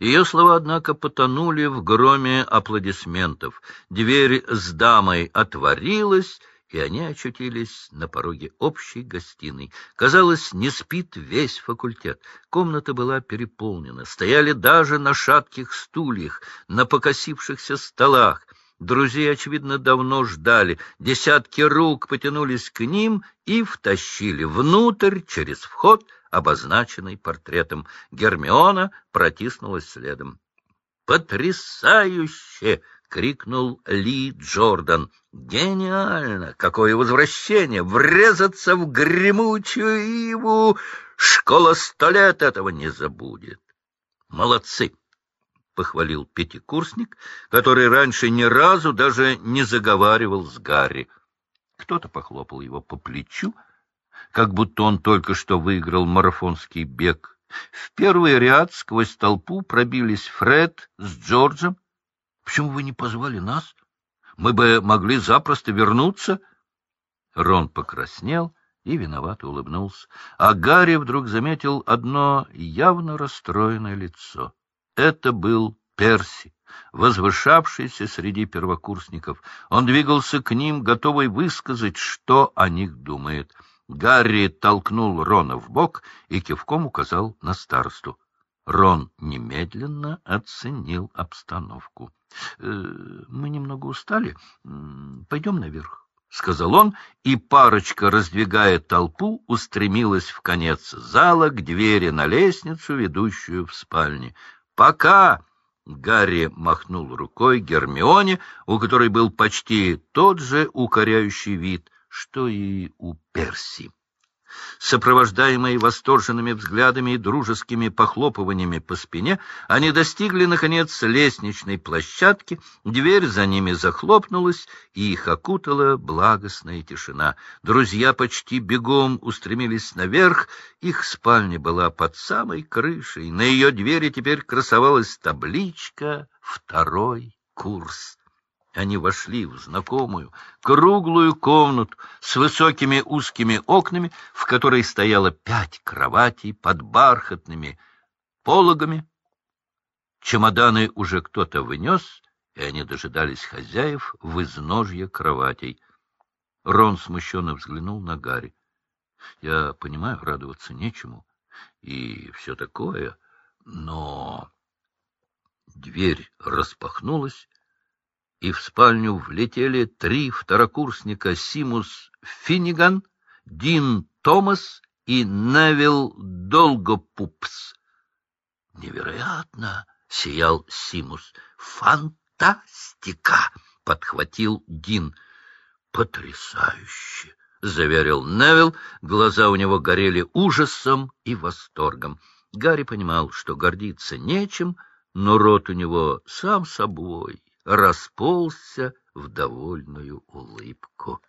Ее слова, однако, потонули в громе аплодисментов. Дверь с дамой отворилась, и они очутились на пороге общей гостиной. Казалось, не спит весь факультет. Комната была переполнена, стояли даже на шатких стульях, на покосившихся столах. Друзей, очевидно, давно ждали. Десятки рук потянулись к ним и втащили внутрь через вход, обозначенный портретом. Гермиона протиснулась следом. «Потрясающе!» — крикнул Ли Джордан. «Гениально! Какое возвращение! Врезаться в гремучую иву! Школа сто лет этого не забудет!» «Молодцы!» — похвалил пятикурсник, который раньше ни разу даже не заговаривал с Гарри. Кто-то похлопал его по плечу, как будто он только что выиграл марафонский бег. В первый ряд сквозь толпу пробились Фред с Джорджем, Почему вы не позвали нас? Мы бы могли запросто вернуться. Рон покраснел и виновато улыбнулся. А Гарри вдруг заметил одно явно расстроенное лицо. Это был Перси, возвышавшийся среди первокурсников. Он двигался к ним, готовый высказать, что о них думает. Гарри толкнул Рона в бок и кивком указал на старосту. Рон немедленно оценил обстановку. «Э, — Мы немного устали. Пойдем наверх, — сказал он, и парочка, раздвигая толпу, устремилась в конец зала к двери на лестницу, ведущую в спальне. — Пока! — Гарри махнул рукой Гермионе, у которой был почти тот же укоряющий вид, что и у Перси. Сопровождаемые восторженными взглядами и дружескими похлопываниями по спине, они достигли, наконец, лестничной площадки, дверь за ними захлопнулась, и их окутала благостная тишина. Друзья почти бегом устремились наверх, их спальня была под самой крышей, на ее двери теперь красовалась табличка «Второй курс». Они вошли в знакомую круглую комнату с высокими узкими окнами, в которой стояло пять кроватей под бархатными пологами. Чемоданы уже кто-то вынес, и они дожидались хозяев в изножье кроватей. Рон смущенно взглянул на Гарри. — Я понимаю, радоваться нечему и все такое, но... Дверь распахнулась, и в спальню влетели три второкурсника Симус Финниган, Дин Томас и Невил Долгопупс. «Невероятно!» — сиял Симус. «Фантастика!» — подхватил Дин. «Потрясающе!» — заверил Невил. Глаза у него горели ужасом и восторгом. Гарри понимал, что гордиться нечем, но рот у него сам собой расползся в довольную улыбку.